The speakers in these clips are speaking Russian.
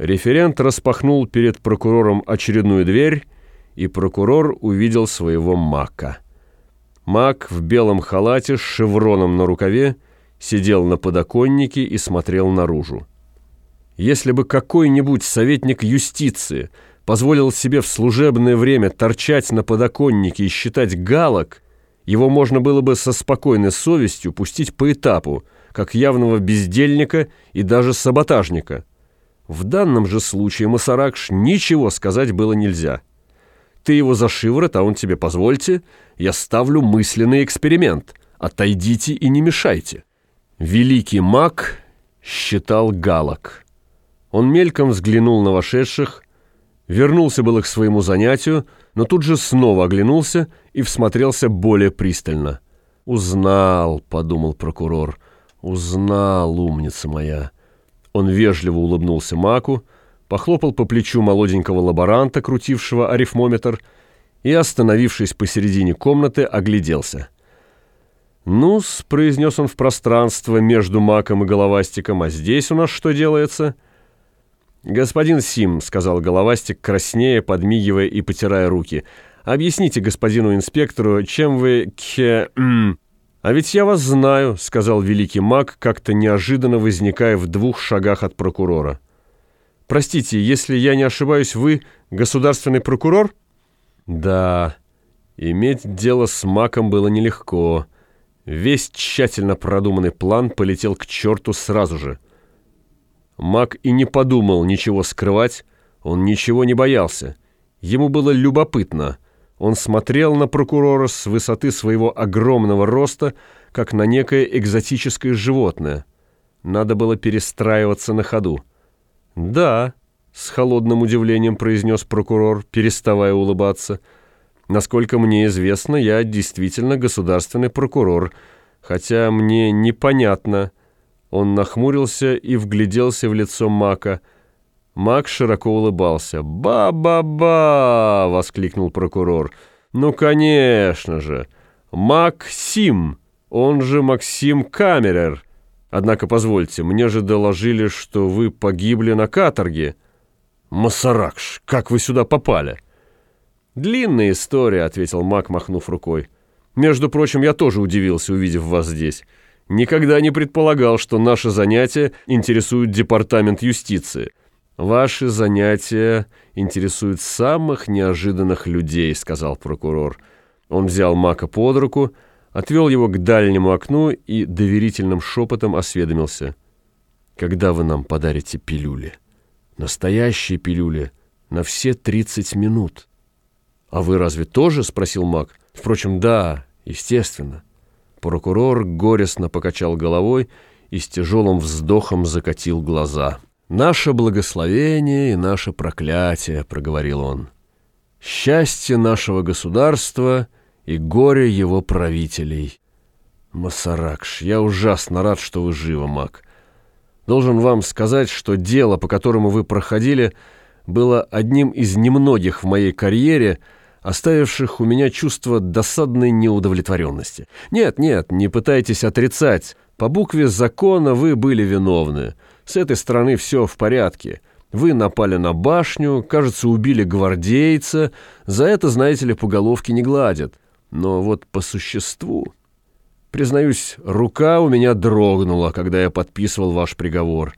Референт распахнул перед прокурором очередную дверь, и прокурор увидел своего мака. Мак в белом халате с шевроном на рукаве сидел на подоконнике и смотрел наружу. Если бы какой-нибудь советник юстиции позволил себе в служебное время торчать на подоконнике и считать галок, его можно было бы со спокойной совестью пустить по этапу, как явного бездельника и даже саботажника – в данном же случае Масаракш ничего сказать было нельзя. Ты его за шиворот, а он тебе позвольте, я ставлю мысленный эксперимент. Отойдите и не мешайте. Великий маг считал галок. Он мельком взглянул на вошедших, вернулся было к своему занятию, но тут же снова оглянулся и всмотрелся более пристально. «Узнал», — подумал прокурор, — «узнал, умница моя». Он вежливо улыбнулся Маку, похлопал по плечу молоденького лаборанта, крутившего арифмометр, и, остановившись посередине комнаты, огляделся. «Ну-с», — произнес он в пространство между Маком и Головастиком, — «а здесь у нас что делается?» «Господин Сим», — сказал Головастик, краснея, подмигивая и потирая руки, — «объясните господину инспектору, чем вы к...» «А ведь я вас знаю», — сказал великий маг, как-то неожиданно возникая в двух шагах от прокурора. «Простите, если я не ошибаюсь, вы государственный прокурор?» «Да, иметь дело с маком было нелегко. Весь тщательно продуманный план полетел к черту сразу же. Мак и не подумал ничего скрывать, он ничего не боялся. Ему было любопытно — он смотрел на прокурора с высоты своего огромного роста, как на некое экзотическое животное. Надо было перестраиваться на ходу. «Да», — с холодным удивлением произнес прокурор, переставая улыбаться, «насколько мне известно, я действительно государственный прокурор, хотя мне непонятно». Он нахмурился и вгляделся в лицо Мака — Мак широко улыбался. «Ба-ба-ба!» — воскликнул прокурор. «Ну, конечно же! Максим, он же Максим Камерер. Однако, позвольте, мне же доложили, что вы погибли на каторге». «Масаракш, как вы сюда попали?» «Длинная история», — ответил Мак, махнув рукой. «Между прочим, я тоже удивился, увидев вас здесь. Никогда не предполагал, что наше занятие интересует департамент юстиции». «Ваши занятия интересуют самых неожиданных людей», — сказал прокурор. Он взял Мака под руку, отвел его к дальнему окну и доверительным шепотом осведомился. «Когда вы нам подарите пилюли?» «Настоящие пилюли, на все 30 минут». «А вы разве тоже?» — спросил Мак. «Впрочем, да, естественно». Прокурор горестно покачал головой и с тяжелым вздохом закатил глаза. «Наше благословение и наше проклятие», — проговорил он. «Счастье нашего государства и горе его правителей». «Масаракш, я ужасно рад, что вы живы, маг. Должен вам сказать, что дело, по которому вы проходили, было одним из немногих в моей карьере, оставивших у меня чувство досадной неудовлетворенности. Нет, нет, не пытайтесь отрицать. По букве закона вы были виновны». С этой стороны все в порядке. Вы напали на башню, кажется, убили гвардейца. За это, знаете ли, по головке не гладят. Но вот по существу... Признаюсь, рука у меня дрогнула, когда я подписывал ваш приговор.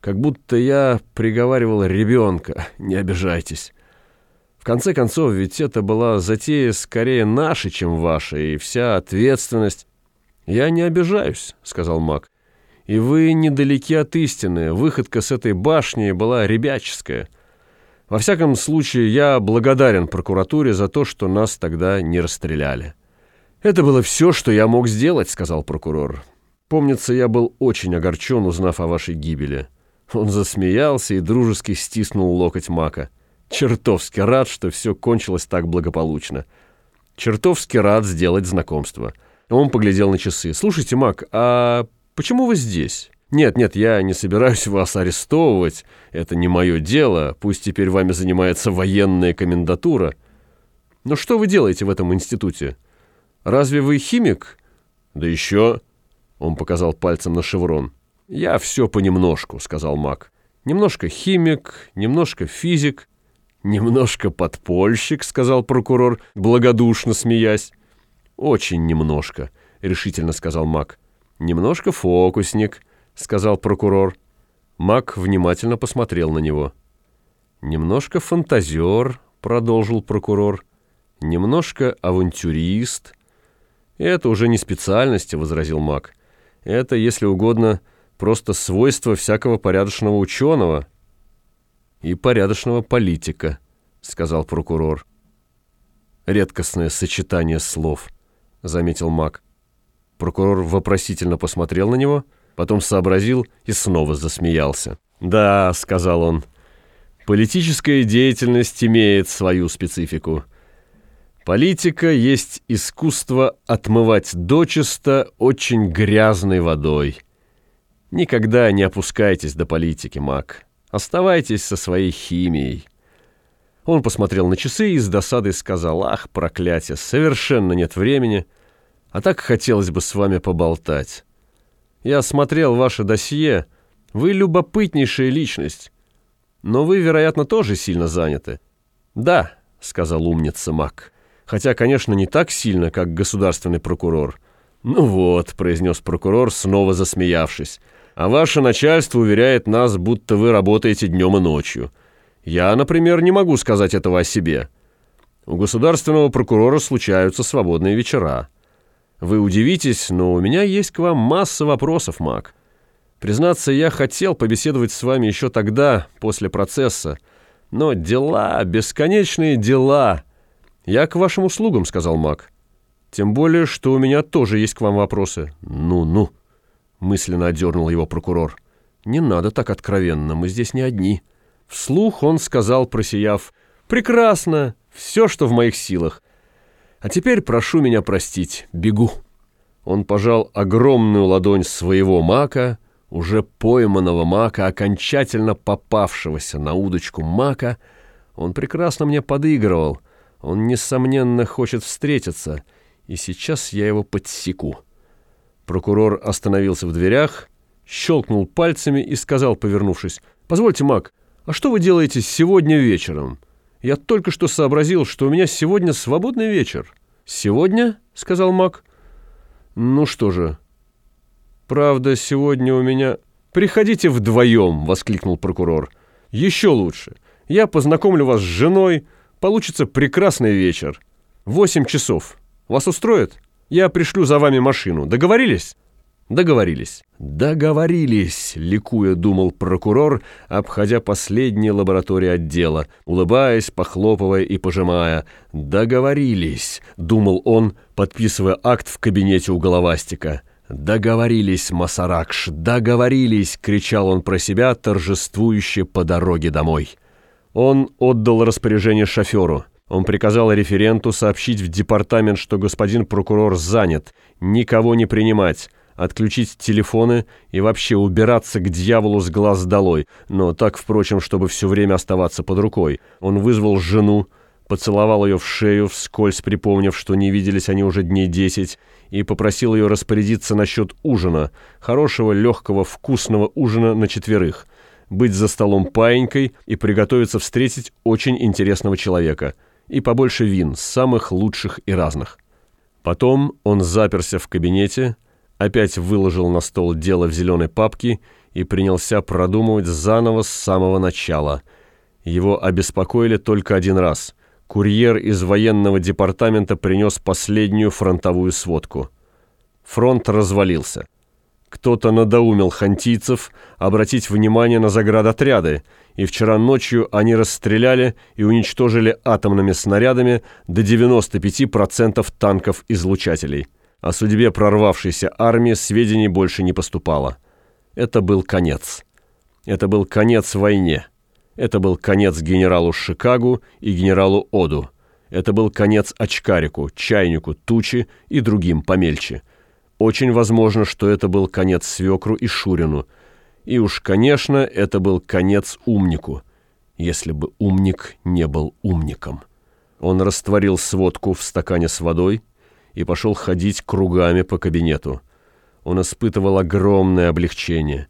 Как будто я приговаривал ребенка, не обижайтесь. В конце концов, ведь это была затея скорее наша, чем ваша, и вся ответственность... «Я не обижаюсь», — сказал Мак. И вы недалеки от истины. Выходка с этой башни была ребяческая. Во всяком случае, я благодарен прокуратуре за то, что нас тогда не расстреляли. «Это было все, что я мог сделать», — сказал прокурор. «Помнится, я был очень огорчен, узнав о вашей гибели». Он засмеялся и дружески стиснул локоть Мака. «Чертовски рад, что все кончилось так благополучно. Чертовски рад сделать знакомство». Он поглядел на часы. «Слушайте, Мак, а Почему вы здесь? Нет, нет, я не собираюсь вас арестовывать. Это не мое дело. Пусть теперь вами занимается военная комендатура. Но что вы делаете в этом институте? Разве вы химик? Да еще... Он показал пальцем на шеврон. «Я все понемножку», — сказал Мак. Немножко химик, немножко физик, немножко подпольщик, сказал прокурор, благодушно смеясь. Очень немножко, решительно сказал Мак. Немножко фокусник, сказал прокурор. Мак внимательно посмотрел на него. Немножко фантазер, продолжил прокурор. Немножко авантюрист. Это уже не специальности, возразил Мак. Это, если угодно, просто свойство всякого порядочного ученого и порядочного политика, сказал прокурор. Редкостное сочетание слов, заметил Мак. Прокурор вопросительно посмотрел на него, потом сообразил и снова засмеялся. «Да», — сказал он, — «политическая деятельность имеет свою специфику. Политика есть искусство отмывать дочисто очень грязной водой». Никогда не опускайтесь до политики, Мак. Оставайтесь со своей химией. Он посмотрел на часы и с досадой сказал, «Ах, проклятие, совершенно нет времени, а так хотелось бы с вами поболтать. Я смотрел ваше досье, вы любопытнейшая личность, но вы, вероятно, тоже сильно заняты». «Да», — сказал умница Мак, «хотя, конечно, не так сильно, как государственный прокурор». «Ну вот», — произнес прокурор, снова засмеявшись, — а ваше начальство уверяет нас, будто вы работаете днем и ночью. Я, например, не могу сказать этого о себе. У государственного прокурора случаются свободные вечера. Вы удивитесь, но у меня есть к вам масса вопросов, Мак. Признаться, я хотел побеседовать с вами еще тогда, после процесса. Но дела, бесконечные дела. Я к вашим услугам, сказал Мак. Тем более, что у меня тоже есть к вам вопросы. Ну-ну мысленно одернул его прокурор. «Не надо так откровенно, мы здесь не одни». Вслух он сказал, просияв, «Прекрасно, все, что в моих силах. А теперь прошу меня простить, бегу». Он пожал огромную ладонь своего мака, уже пойманного мака, окончательно попавшегося на удочку мака. Он прекрасно мне подыгрывал, он, несомненно, хочет встретиться, и сейчас я его подсеку. Прокурор остановился в дверях, щелкнул пальцами и сказал, повернувшись, «Позвольте, Мак, а что вы делаете сегодня вечером? Я только что сообразил, что у меня сегодня свободный вечер». «Сегодня?» — сказал Мак. «Ну что же, правда, сегодня у меня...» «Приходите вдвоем!» — воскликнул прокурор. «Еще лучше. Я познакомлю вас с женой. Получится прекрасный вечер. Восемь часов. Вас устроит?» Я пришлю за вами машину. Договорились?» «Договорились». «Договорились», — ликуя думал прокурор, обходя последние лаборатории отдела, улыбаясь, похлопывая и пожимая. «Договорились», — думал он, подписывая акт в кабинете у головастика. «Договорились, Масаракш, договорились!» — кричал он про себя, торжествующе по дороге домой. Он отдал распоряжение шоферу. Он приказал референту сообщить в департамент, что господин прокурор занят, никого не принимать, отключить телефоны и вообще убираться к дьяволу с глаз долой, но так, впрочем, чтобы все время оставаться под рукой. Он вызвал жену, поцеловал ее в шею, вскользь припомнив, что не виделись они уже дней десять, и попросил ее распорядиться насчет ужина, хорошего, легкого, вкусного ужина на четверых, быть за столом паенькой и приготовиться встретить очень интересного человека – и побольше вин, самых лучших и разных. Потом он заперся в кабинете, опять выложил на стол дело в зеленой папке и принялся продумывать заново с самого начала. Его обеспокоили только один раз. Курьер из военного департамента принес последнюю фронтовую сводку. Фронт развалился. Кто-то надоумил хантийцев обратить внимание на заградотряды, и вчера ночью они расстреляли и уничтожили атомными снарядами до 95% танков-излучателей. О судьбе прорвавшейся армии сведений больше не поступало. Это был конец. Это был конец войне. Это был конец генералу Шикагу и генералу Оду. Это был конец Очкарику, Чайнику, Тучи и другим помельче. Очень возможно, что это был конец Свекру и Шурину. И уж, конечно, это был конец умнику, если бы умник не был умником. Он растворил сводку в стакане с водой и пошел ходить кругами по кабинету. Он испытывал огромное облегчение.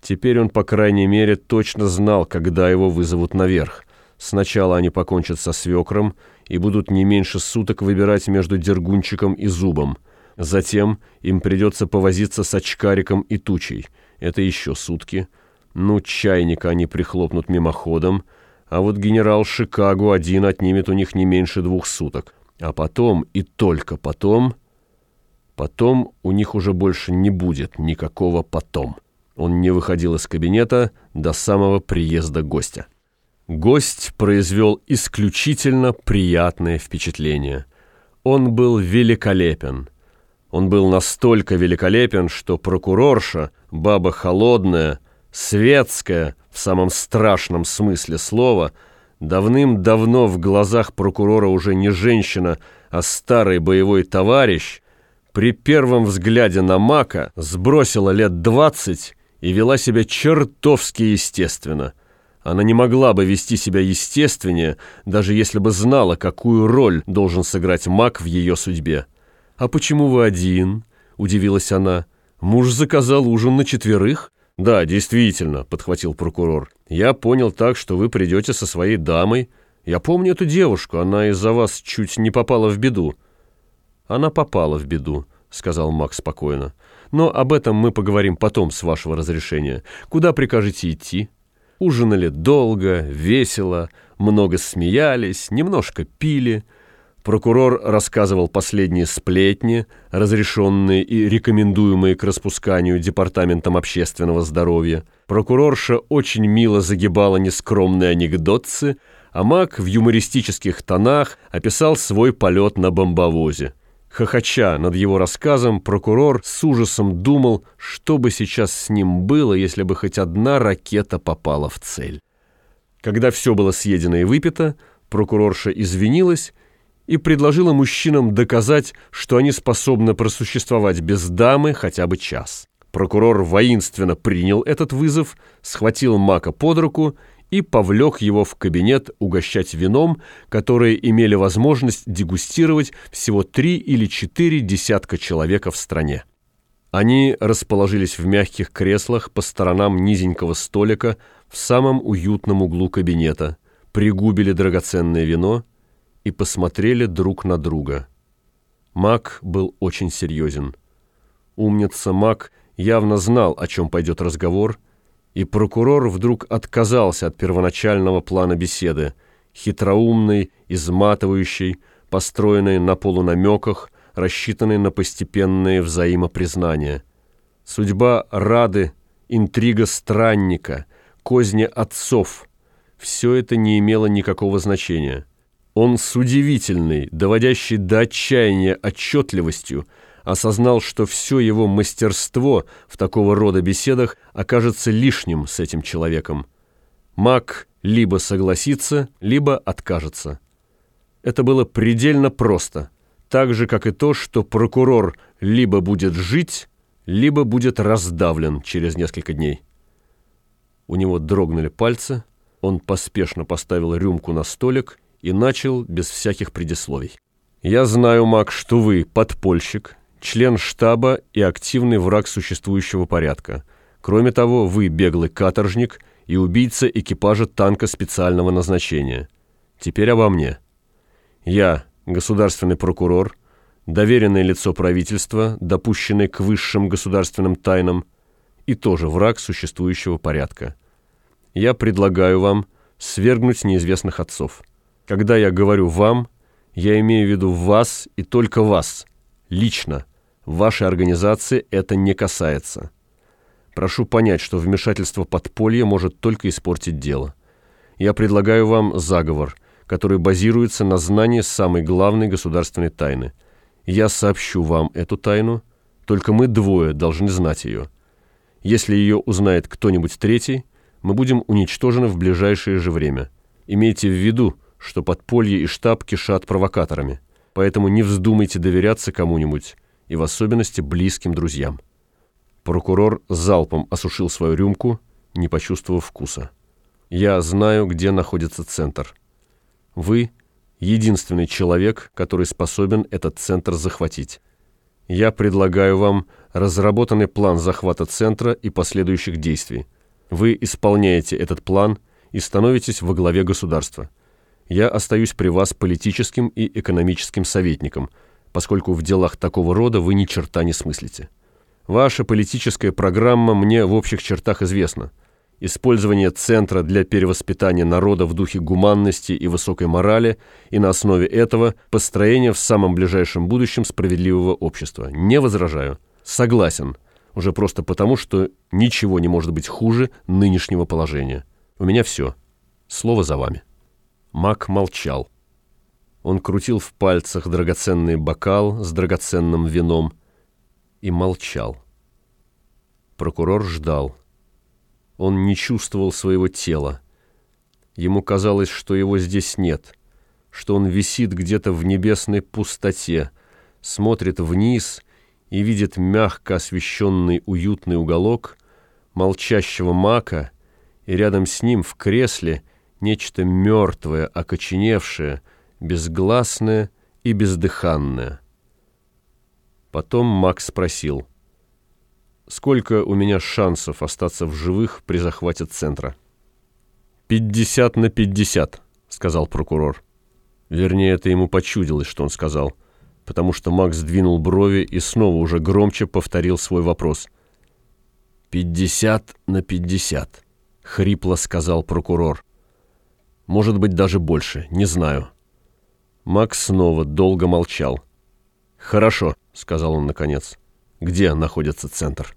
Теперь он, по крайней мере, точно знал, когда его вызовут наверх. Сначала они покончат со свекром и будут не меньше суток выбирать между Дергунчиком и Зубом. Затем им придется повозиться с очкариком и тучей. Это еще сутки. Ну, чайника они прихлопнут мимоходом, а вот генерал Шикаго один отнимет у них не меньше двух суток. А потом, и только потом... Потом у них уже больше не будет никакого «потом». Он не выходил из кабинета до самого приезда гостя. Гость произвел исключительно приятное впечатление. Он был великолепен. Он был настолько великолепен, что прокурорша, баба холодная, светская, в самом страшном смысле слова, давным-давно в глазах прокурора уже не женщина, а старый боевой товарищ, при первом взгляде на Мака сбросила лет двадцать и вела себя чертовски естественно. Она не могла бы вести себя естественнее, даже если бы знала, какую роль должен сыграть Мак в ее судьбе. «А почему вы один?» – удивилась она. «Муж заказал ужин на четверых?» «Да, действительно», – подхватил прокурор. «Я понял так, что вы придете со своей дамой. Я помню эту девушку, она из-за вас чуть не попала в беду». «Она попала в беду», — сказал Макс спокойно. «Но об этом мы поговорим потом, с вашего разрешения. Куда прикажете идти?» Ужинали долго, весело, много смеялись, немножко пили. Прокурор рассказывал последние сплетни, разрешенные и рекомендуемые к распусканию Департаментом общественного здоровья. Прокурорша очень мило загибала нескромные анекдотцы, а Мак в юмористических тонах описал свой полет на бомбовозе. Хохоча над его рассказом, прокурор с ужасом думал, что бы сейчас с ним было, если бы хоть одна ракета попала в цель. Когда все было съедено и выпито, прокурорша извинилась и предложила мужчинам доказать, что они способны просуществовать без дамы хотя бы час. Прокурор воинственно принял этот вызов, схватил Мака под руку и повлек его в кабинет угощать вином, которые имели возможность дегустировать всего три или четыре десятка человека в стране. Они расположились в мягких креслах по сторонам низенького столика в самом уютном углу кабинета, пригубили драгоценное вино и посмотрели друг на друга. Мак был очень серьезен. Умница Мак явно знал, о чем пойдет разговор, и прокурор вдруг отказался от первоначального плана беседы, хитроумной, изматывающей, построенной на полунамеках, рассчитанной на постепенное взаимопризнание. Судьба Рады, интрига странника, козни отцов – все это не имело никакого значения. Он с удивительной, доводящей до отчаяния отчетливостью – осознал, что все его мастерство в такого рода беседах окажется лишним с этим человеком. Мак либо согласится, либо откажется. Это было предельно просто, так же, как и то, что прокурор либо будет жить, либо будет раздавлен через несколько дней. У него дрогнули пальцы, он поспешно поставил рюмку на столик и начал без всяких предисловий. «Я знаю, Мак, что вы подпольщик, член штаба и активный враг существующего порядка. Кроме того, вы беглый каторжник и убийца экипажа танка специального назначения. Теперь обо мне. Я, государственный прокурор, доверенное лицо правительства, допущенный к высшим государственным тайнам, и тоже враг существующего порядка. Я предлагаю вам свергнуть неизвестных отцов. Когда я говорю «вам», я имею в виду вас и только вас, лично – Вашей организации это не касается. Прошу понять, что вмешательство подполья может только испортить дело. Я предлагаю вам заговор, который базируется на знании самой главной государственной тайны. Я сообщу вам эту тайну, только мы двое должны знать ее. Если ее узнает кто-нибудь третий, мы будем уничтожены в ближайшее же время. Имейте в виду, что подполье и штаб кишат провокаторами, поэтому не вздумайте доверяться кому-нибудь, и в особенности близким друзьям. Прокурор залпом осушил свою рюмку, не почувствовав вкуса. «Я знаю, где находится центр. Вы — единственный человек, который способен этот центр захватить. Я предлагаю вам разработанный план захвата центра и последующих действий. Вы исполняете этот план и становитесь во главе государства. Я остаюсь при вас политическим и экономическим советником, поскольку в делах такого рода вы ни черта не смыслите. Ваша политическая программа мне в общих чертах известна. Использование центра для перевоспитания народа в духе гуманности и высокой морали и на основе этого построение в самом ближайшем будущем справедливого общества. Не возражаю. Согласен. Уже просто потому, что ничего не может быть хуже нынешнего положения. У меня все. Слово за вами. Мак молчал. Он крутил в пальцах драгоценный бокал с драгоценным вином и молчал. Прокурор ждал. Он не чувствовал своего тела. Ему казалось, что его здесь нет, что он висит где-то в небесной пустоте, смотрит вниз и видит мягко освещенный уютный уголок молчащего мака, и рядом с ним в кресле нечто мертвое, окоченевшее, безгласное и бездыханное. Потом Макс спросил, «Сколько у меня шансов остаться в живых при захвате центра?» «Пятьдесят на пятьдесят», — сказал прокурор. Вернее, это ему почудилось, что он сказал, потому что Макс двинул брови и снова уже громче повторил свой вопрос. «Пятьдесят на пятьдесят», — хрипло сказал прокурор. «Может быть, даже больше, не знаю». Макс снова долго молчал. «Хорошо», — сказал он наконец. «Где находится центр?»